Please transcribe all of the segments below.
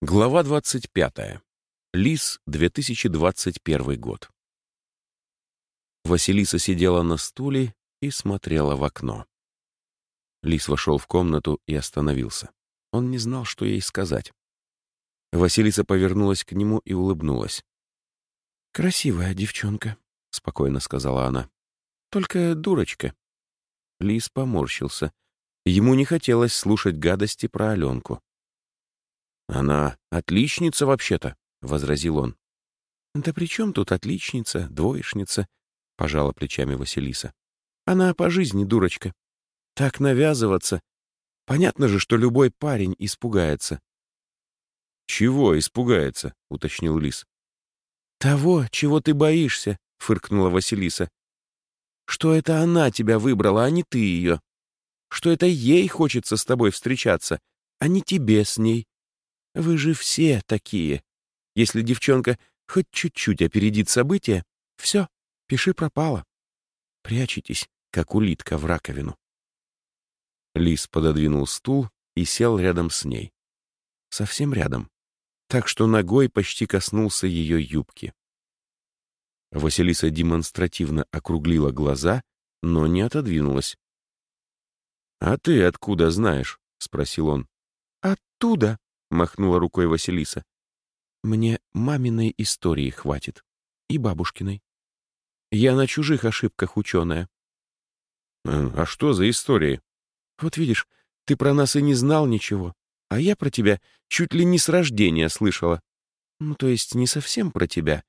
Глава 25. Лис, 2021 год. Василиса сидела на стуле и смотрела в окно. Лис вошел в комнату и остановился. Он не знал, что ей сказать. Василиса повернулась к нему и улыбнулась. «Красивая девчонка», — спокойно сказала она. «Только дурочка». Лис поморщился. Ему не хотелось слушать гадости про Аленку. «Она отличница вообще-то», — возразил он. «Да при чем тут отличница, двоечница?» — пожала плечами Василиса. «Она по жизни дурочка. Так навязываться. Понятно же, что любой парень испугается». «Чего испугается?» — уточнил Лис. «Того, чего ты боишься», — фыркнула Василиса. «Что это она тебя выбрала, а не ты ее. Что это ей хочется с тобой встречаться, а не тебе с ней. Вы же все такие. Если девчонка хоть чуть-чуть опередит события, все, пиши пропало. Прячетесь, как улитка в раковину. Лис пододвинул стул и сел рядом с ней. Совсем рядом. Так что ногой почти коснулся ее юбки. Василиса демонстративно округлила глаза, но не отодвинулась. «А ты откуда знаешь?» — спросил он. «Оттуда», — махнула рукой Василиса. «Мне маминой истории хватит. И бабушкиной. Я на чужих ошибках ученая». «Э, «А что за истории?» «Вот видишь, ты про нас и не знал ничего, а я про тебя чуть ли не с рождения слышала. Ну, то есть не совсем про тебя,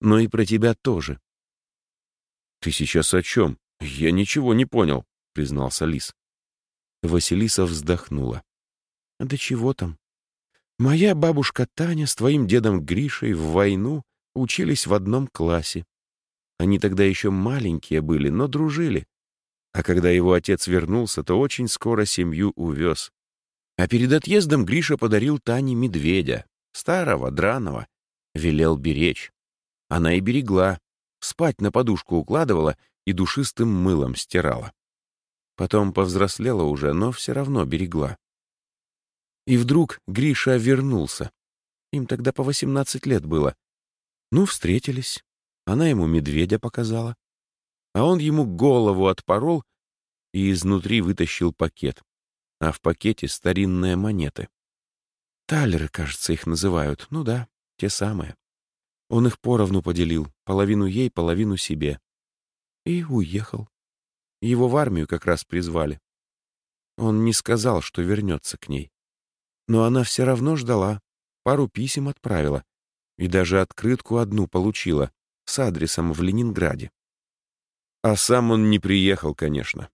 но и про тебя тоже». «Ты сейчас о чем? Я ничего не понял», — признался Лис. Василиса вздохнула. «Да чего там? Моя бабушка Таня с твоим дедом Гришей в войну учились в одном классе. Они тогда еще маленькие были, но дружили. А когда его отец вернулся, то очень скоро семью увез. А перед отъездом Гриша подарил Тане медведя, старого, драного, велел беречь. Она и берегла, спать на подушку укладывала и душистым мылом стирала. Потом повзрослела уже, но все равно берегла. И вдруг Гриша вернулся. Им тогда по 18 лет было. Ну, встретились. Она ему медведя показала. А он ему голову отпорол и изнутри вытащил пакет. А в пакете старинные монеты. Талеры, кажется, их называют. Ну да, те самые. Он их поровну поделил, половину ей, половину себе. И уехал. Его в армию как раз призвали. Он не сказал, что вернется к ней. Но она все равно ждала, пару писем отправила и даже открытку одну получила с адресом в Ленинграде. А сам он не приехал, конечно.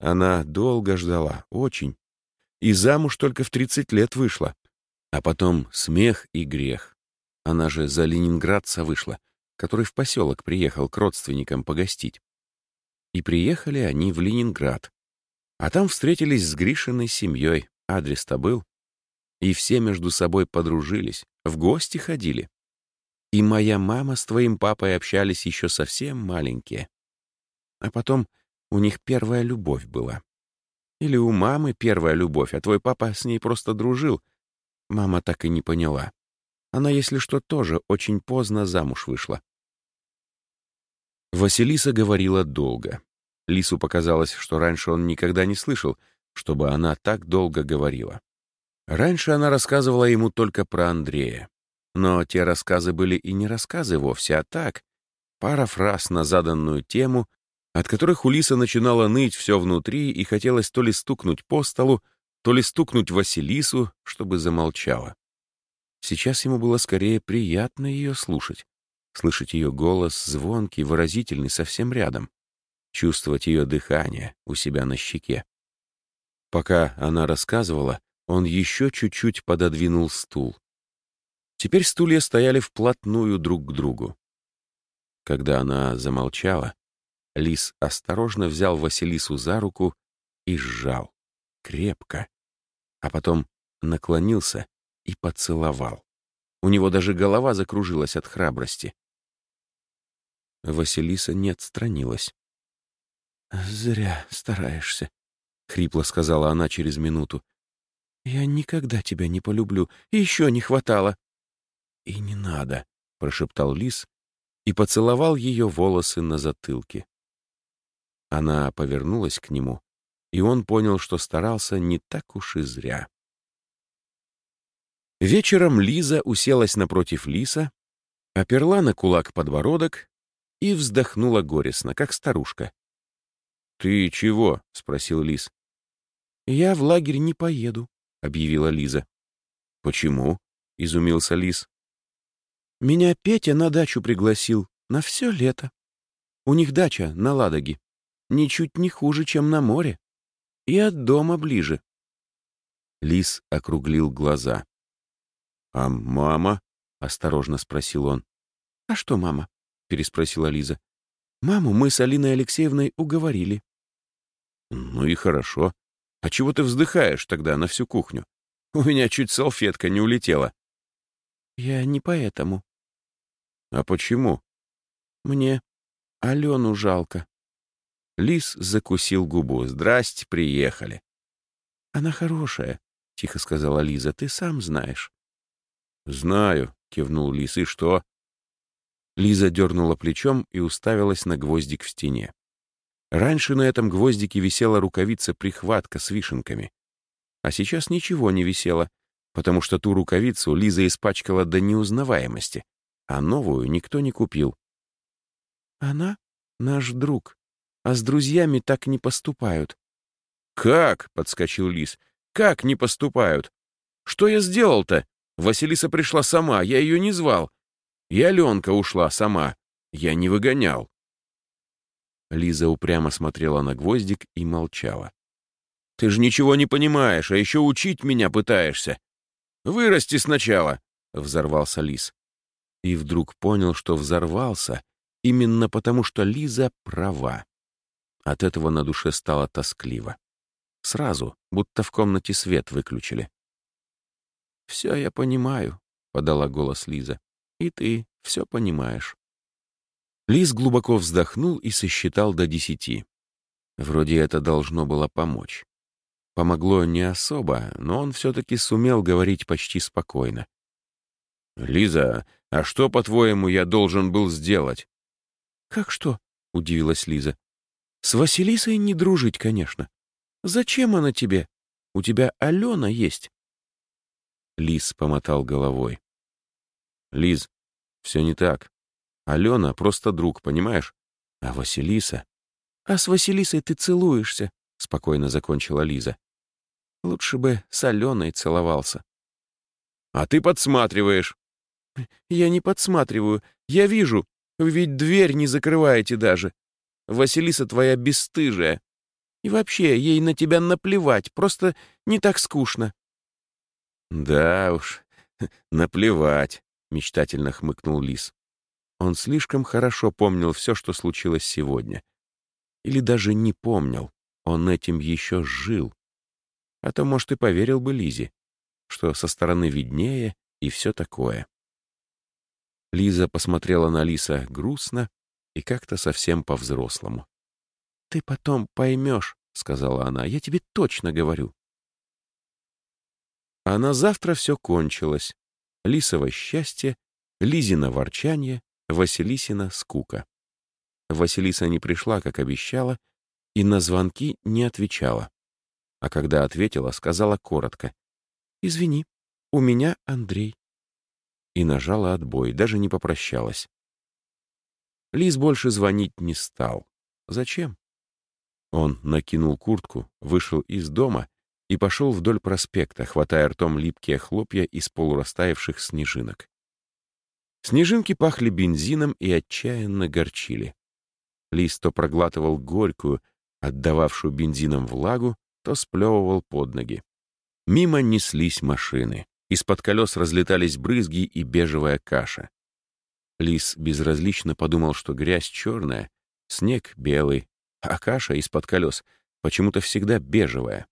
Она долго ждала, очень. И замуж только в 30 лет вышла. А потом смех и грех. Она же за ленинградца вышла, который в поселок приехал к родственникам погостить. И приехали они в Ленинград. А там встретились с Гришиной семьей. Адрес-то был. И все между собой подружились, в гости ходили. И моя мама с твоим папой общались еще совсем маленькие. А потом у них первая любовь была. Или у мамы первая любовь, а твой папа с ней просто дружил. Мама так и не поняла. Она, если что, тоже очень поздно замуж вышла. Василиса говорила долго. Лису показалось, что раньше он никогда не слышал, чтобы она так долго говорила. Раньше она рассказывала ему только про Андрея. Но те рассказы были и не рассказы вовсе, а так, пара фраз на заданную тему, от которых у Лиса начинало ныть все внутри и хотелось то ли стукнуть по столу, то ли стукнуть Василису, чтобы замолчала. Сейчас ему было скорее приятно ее слушать, слышать ее голос звонкий, выразительный, совсем рядом, чувствовать ее дыхание у себя на щеке. Пока она рассказывала, он еще чуть-чуть пододвинул стул. Теперь стулья стояли вплотную друг к другу. Когда она замолчала, Лис осторожно взял Василису за руку и сжал, крепко, а потом наклонился и поцеловал. У него даже голова закружилась от храбрости. Василиса не отстранилась. «Зря стараешься», — хрипло сказала она через минуту. «Я никогда тебя не полюблю. Еще не хватало». «И не надо», — прошептал лис и поцеловал ее волосы на затылке. Она повернулась к нему, и он понял, что старался не так уж и зря. Вечером Лиза уселась напротив лиса, оперла на кулак подбородок и вздохнула горестно, как старушка. «Ты чего?» — спросил лис. «Я в лагерь не поеду», — объявила Лиза. «Почему?» — изумился лис. «Меня Петя на дачу пригласил на все лето. У них дача на Ладоге. Ничуть не хуже, чем на море. И от дома ближе». Лис округлил глаза. «А мама?» — осторожно спросил он. «А что мама?» — переспросила Лиза. «Маму мы с Алиной Алексеевной уговорили». «Ну и хорошо. А чего ты вздыхаешь тогда на всю кухню? У меня чуть салфетка не улетела». «Я не поэтому». «А почему?» «Мне Алену жалко». Лис закусил губу. «Здрасте, приехали». «Она хорошая», — тихо сказала Лиза. «Ты сам знаешь». «Знаю», — кивнул Лис. «И что?» Лиза дернула плечом и уставилась на гвоздик в стене. Раньше на этом гвоздике висела рукавица-прихватка с вишенками. А сейчас ничего не висело, потому что ту рукавицу Лиза испачкала до неузнаваемости, а новую никто не купил. «Она наш друг, а с друзьями так не поступают». «Как?» — подскочил Лис. «Как не поступают? Что я сделал-то? Василиса пришла сама, я ее не звал. И Аленка ушла сама. Я не выгонял. Лиза упрямо смотрела на гвоздик и молчала. «Ты же ничего не понимаешь, а еще учить меня пытаешься. Вырасти сначала!» — взорвался Лис. И вдруг понял, что взорвался именно потому, что Лиза права. От этого на душе стало тоскливо. Сразу, будто в комнате свет выключили. «Все я понимаю», — подала голос Лиза. И ты все понимаешь. Лис глубоко вздохнул и сосчитал до десяти. Вроде это должно было помочь. Помогло не особо, но он все-таки сумел говорить почти спокойно. «Лиза, а что, по-твоему, я должен был сделать?» «Как что?» — удивилась Лиза. «С Василисой не дружить, конечно. Зачем она тебе? У тебя Алена есть». Лис помотал головой. Лиз, все не так. Алена просто друг, понимаешь? А Василиса... А с Василисой ты целуешься, спокойно закончила Лиза. Лучше бы с Аленой целовался. А ты подсматриваешь. Я не подсматриваю. Я вижу. Вы ведь дверь не закрываете даже. Василиса твоя бесстыжая. И вообще, ей на тебя наплевать, просто не так скучно. Да уж, наплевать. — мечтательно хмыкнул Лис. Он слишком хорошо помнил все, что случилось сегодня. Или даже не помнил, он этим еще жил. А то, может, и поверил бы Лизе, что со стороны виднее и все такое. Лиза посмотрела на Лиса грустно и как-то совсем по-взрослому. «Ты потом поймешь», — сказала она, — «я тебе точно говорю». А на завтра все кончилось. Лисово счастье, Лизина ворчание, Василисина скука. Василиса не пришла, как обещала, и на звонки не отвечала. А когда ответила, сказала коротко. «Извини, у меня Андрей». И нажала отбой, даже не попрощалась. Лис больше звонить не стал. Зачем? Он накинул куртку, вышел из дома и пошел вдоль проспекта, хватая ртом липкие хлопья из полурастаявших снежинок. Снежинки пахли бензином и отчаянно горчили. Лис то проглатывал горькую, отдававшую бензином влагу, то сплевывал под ноги. Мимо неслись машины. Из-под колес разлетались брызги и бежевая каша. Лис безразлично подумал, что грязь черная, снег белый, а каша из-под колес почему-то всегда бежевая.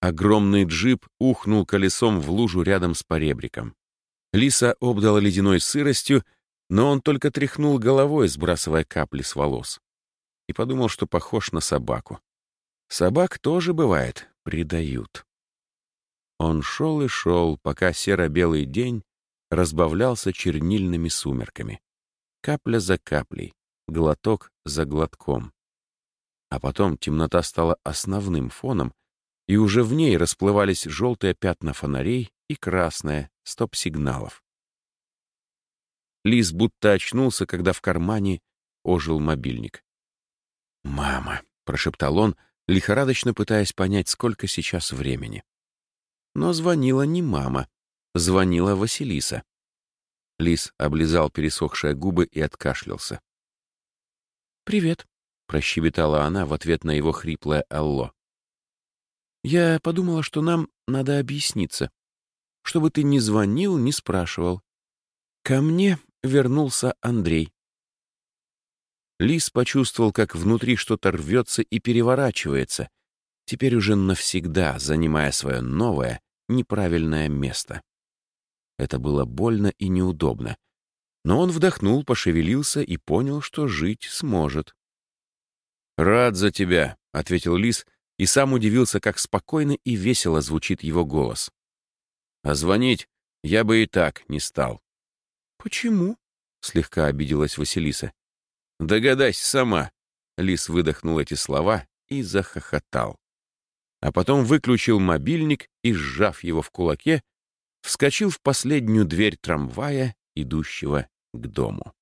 Огромный джип ухнул колесом в лужу рядом с поребриком. Лиса обдала ледяной сыростью, но он только тряхнул головой, сбрасывая капли с волос. И подумал, что похож на собаку. Собак тоже, бывает, предают. Он шел и шел, пока серо-белый день разбавлялся чернильными сумерками. Капля за каплей, глоток за глотком. А потом темнота стала основным фоном, и уже в ней расплывались желтые пятна фонарей и красные стоп-сигналов. Лис будто очнулся, когда в кармане ожил мобильник. «Мама», — прошептал он, лихорадочно пытаясь понять, сколько сейчас времени. Но звонила не мама, звонила Василиса. Лис облизал пересохшие губы и откашлялся. «Привет», — прощебетала она в ответ на его хриплое «Алло». «Я подумала, что нам надо объясниться, чтобы ты не звонил, не спрашивал. Ко мне вернулся Андрей». Лис почувствовал, как внутри что-то рвется и переворачивается, теперь уже навсегда занимая свое новое, неправильное место. Это было больно и неудобно. Но он вдохнул, пошевелился и понял, что жить сможет. «Рад за тебя», — ответил Лис, и сам удивился, как спокойно и весело звучит его голос. «А звонить я бы и так не стал». «Почему?» — слегка обиделась Василиса. «Догадайся сама», — Лис выдохнул эти слова и захохотал а потом выключил мобильник и, сжав его в кулаке, вскочил в последнюю дверь трамвая, идущего к дому.